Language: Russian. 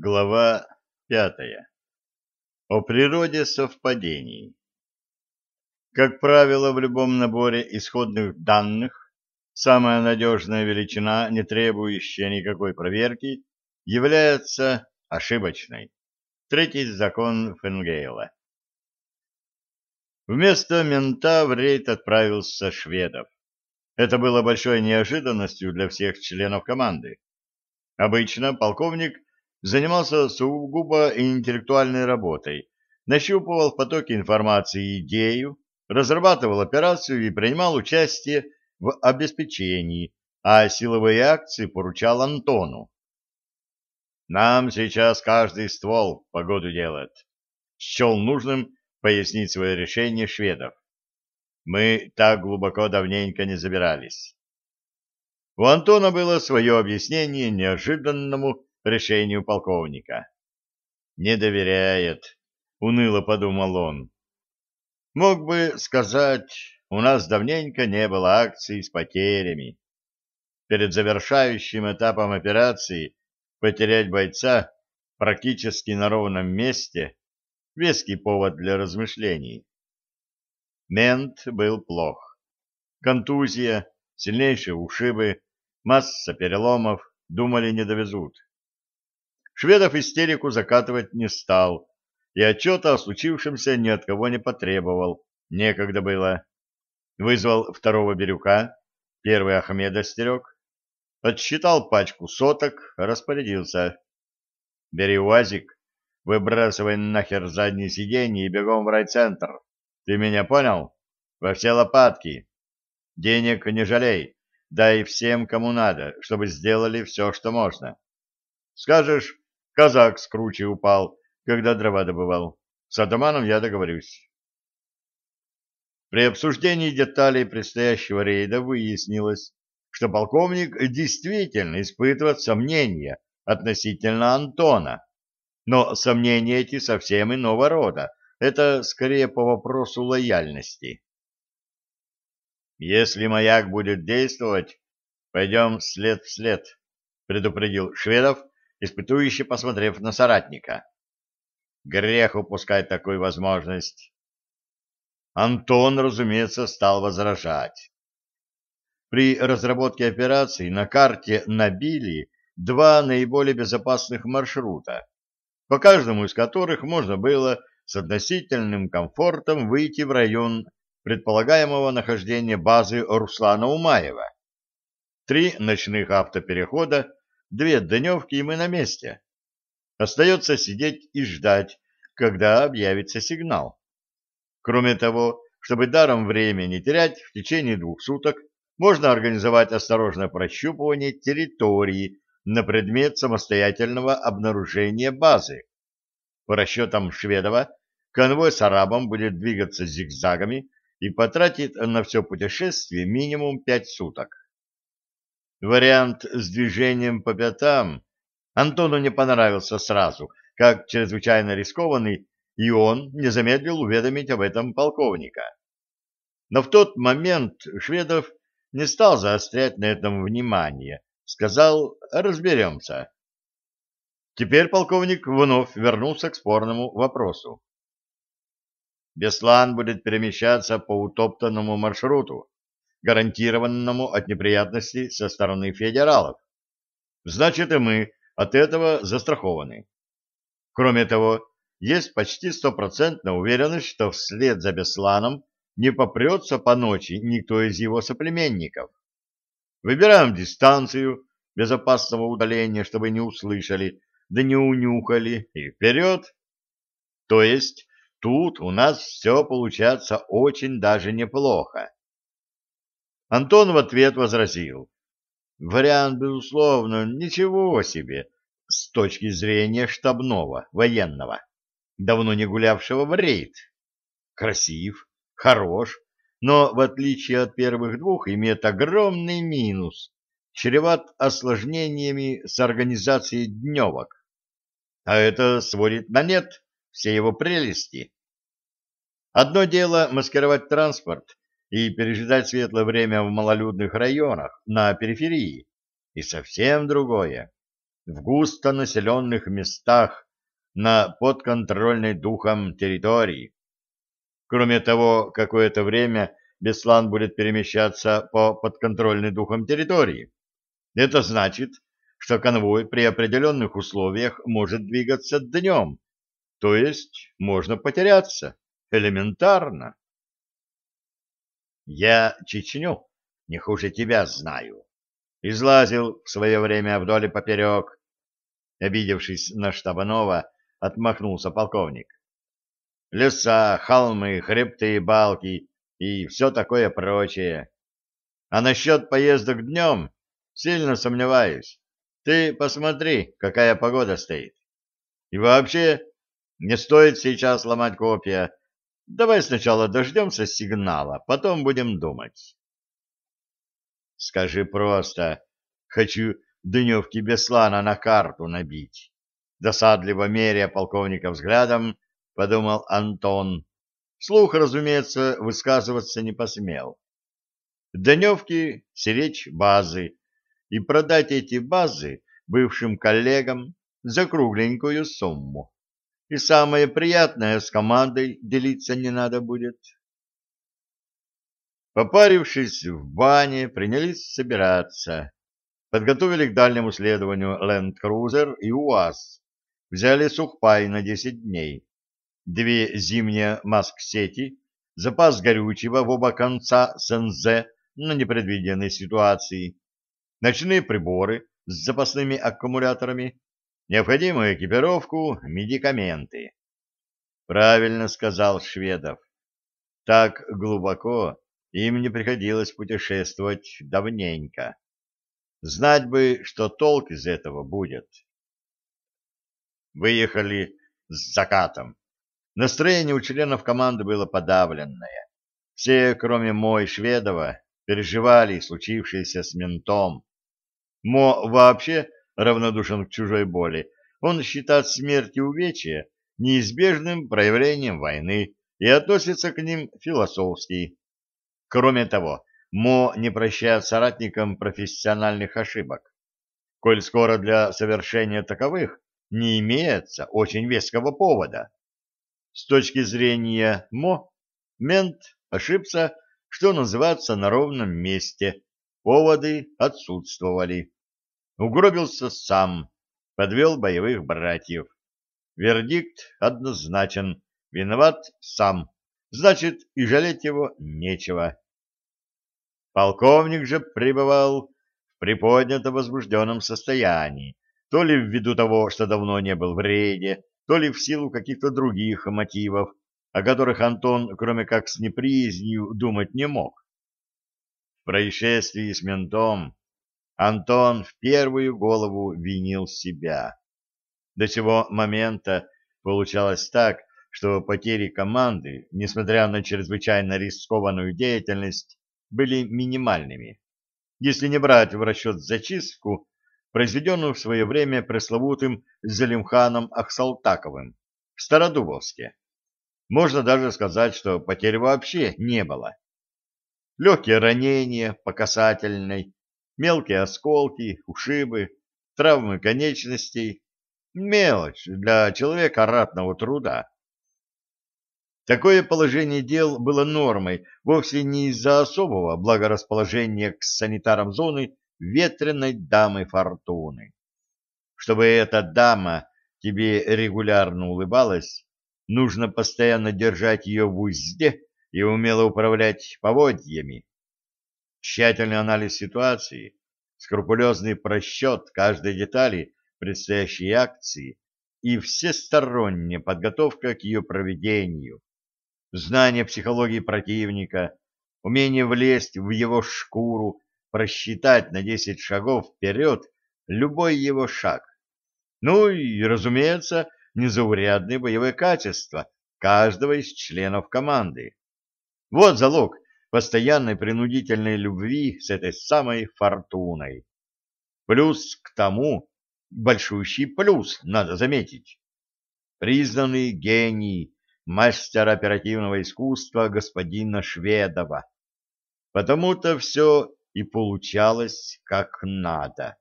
Глава пятая. О природе совпадений. Как правило, в любом наборе исходных данных самая надежная величина, не требующая никакой проверки, является ошибочной. Третий закон Фенгейла. Вместо мента в рейд отправился шведов. Это было большой неожиданностью для всех членов команды. Обычно полковник занимался сугубо интеллектуальной работой, нащупывал в потоке информации идею, разрабатывал операцию и принимал участие в обеспечении, а силовые акции поручал Антону. «Нам сейчас каждый ствол погоду делает», — счел нужным пояснить свое решение шведов. «Мы так глубоко давненько не забирались». У Антона было свое объяснение неожиданному решению полковника. «Не доверяет», — уныло подумал он. «Мог бы сказать, у нас давненько не было акций с потерями. Перед завершающим этапом операции потерять бойца практически на ровном месте — веский повод для размышлений. Мент был плох. Контузия, сильнейшие ушибы, масса переломов, думали, не довезут. Шведов истерику закатывать не стал, и отчета о случившемся ни от кого не потребовал, некогда было. Вызвал второго Бирюка, первый Ахмеда стерег, отсчитал пачку соток, распорядился. «Бери УАЗик, выбрасывай нахер заднее сиденье и бегом в райцентр. Ты меня понял? Во все лопатки. Денег не жалей, дай всем, кому надо, чтобы сделали все, что можно. Скажешь, Казак с круче упал, когда дрова добывал. С атаманом я договорюсь. При обсуждении деталей предстоящего рейда выяснилось, что полковник действительно испытывает сомнения относительно Антона. Но сомнения эти совсем иного рода. Это скорее по вопросу лояльности. «Если маяк будет действовать, пойдем след в след», — предупредил Шведов, испытующе посмотрев на соратника. Грех упускать такую возможность. Антон, разумеется, стал возражать. При разработке операции на карте набили два наиболее безопасных маршрута, по каждому из которых можно было с относительным комфортом выйти в район предполагаемого нахождения базы Руслана Умаева. Три ночных автоперехода Две дневки, и мы на месте. Остается сидеть и ждать, когда объявится сигнал. Кроме того, чтобы даром время не терять, в течение двух суток можно организовать осторожное прощупывание территории на предмет самостоятельного обнаружения базы. По расчетам Шведова, конвой с арабом будет двигаться зигзагами и потратит на все путешествие минимум пять суток. Вариант с движением по пятам Антону не понравился сразу, как чрезвычайно рискованный, и он не замедлил уведомить об этом полковника. Но в тот момент Шведов не стал заострять на этом внимание, сказал «разберемся». Теперь полковник вновь вернулся к спорному вопросу. Беслан будет перемещаться по утоптанному маршруту, гарантированному от неприятностей со стороны федералов. Значит, и мы от этого застрахованы. Кроме того, есть почти стопроцентная уверенность, что вслед за Бесланом не попрется по ночи никто из его соплеменников. Выбираем дистанцию безопасного удаления, чтобы не услышали, да не унюхали, и вперед. То есть тут у нас все получается очень даже неплохо. Антон в ответ возразил. Вариант, безусловно, ничего себе с точки зрения штабного, военного, давно не гулявшего в рейд. Красив, хорош, но, в отличие от первых двух, имеет огромный минус, чреват осложнениями с организацией дневок. А это сводит на нет все его прелести. Одно дело маскировать транспорт, и пережидать светлое время в малолюдных районах, на периферии, и совсем другое в густонаселенных местах на подконтрольной духом территории. Кроме того, какое-то время Беслан будет перемещаться по подконтрольной духом территории. Это значит, что конвой при определенных условиях может двигаться днем, то есть можно потеряться. Элементарно. Я Чечню не хуже тебя знаю. Излазил в свое время вдоль и поперек. Обидевшись на Штабанова, отмахнулся полковник. Леса, холмы, хребты балки и все такое прочее. А насчет поездок днем сильно сомневаюсь. Ты посмотри, какая погода стоит. И вообще, не стоит сейчас ломать копья. Давай сначала дождемся сигнала, потом будем думать. Скажи просто, хочу дневки Беслана на карту набить. Досадливо меря полковника взглядом, подумал Антон. Слух, разумеется, высказываться не посмел. Дневки — сиречь базы, и продать эти базы бывшим коллегам за кругленькую сумму. И самое приятное, с командой делиться не надо будет. Попарившись в бане, принялись собираться. Подготовили к дальнему следованию ленд-крузер и УАЗ. Взяли сухпай на 10 дней. Две зимние маск-сети, запас горючего в оба конца СНЗ на непредвиденной ситуации, ночные приборы с запасными аккумуляторами, необходимую экипировку, медикаменты. Правильно сказал Шведов. Так глубоко им не приходилось путешествовать давненько. Знать бы, что толк из этого будет. Выехали с закатом. Настроение у членов команды было подавленное. Все, кроме Мо и Шведова, переживали случившееся с ментом. Мо вообще равнодушен к чужой боли. Он считает смерть и увечья неизбежным проявлением войны и относится к ним философски. Кроме того, Мо не прощает соратникам профессиональных ошибок, коль скоро для совершения таковых не имеется очень веского повода. С точки зрения Мо, мент ошибся, что называется, на ровном месте, поводы отсутствовали. Угробился сам, подвел боевых братьев. Вердикт однозначен, виноват сам, значит, и жалеть его нечего. Полковник же пребывал в приподнято возбужденном состоянии, то ли ввиду того, что давно не был в рейде, то ли в силу каких-то других мотивов, о которых Антон, кроме как с неприязнью, думать не мог. В происшествии с ментом Антон в первую голову винил себя. До сего момента получалось так, что потери команды, несмотря на чрезвычайно рискованную деятельность, были минимальными. Если не брать в расчет зачистку, произведенную в свое время пресловутым Залимханом Ахсалтаковым в Стародубовске. Можно даже сказать, что потерь вообще не было. Легкие ранения по касательной, мелкие осколки, ушибы, травмы конечностей — мелочь для человека ратного труда. Такое положение дел было нормой вовсе не из-за особого благорасположения к санитарам зоны ветреной дамы фортуны. Чтобы эта дама тебе регулярно улыбалась, нужно постоянно держать ее в узде и умело управлять поводьями. Тщательный анализ ситуации, скрупулезный просчет каждой детали предстоящей акции и всесторонняя подготовка к ее проведению знание психологии противника, умение влезть в его шкуру, просчитать на десять шагов вперед любой его шаг. Ну и, разумеется, незаурядные боевые качества каждого из членов команды. Вот залог постоянной принудительной любви с этой самой фортуной. Плюс к тому, большущий плюс, надо заметить. Признанный гений, мастер оперативного искусства господина Шведова. Потому-то все и получалось как надо.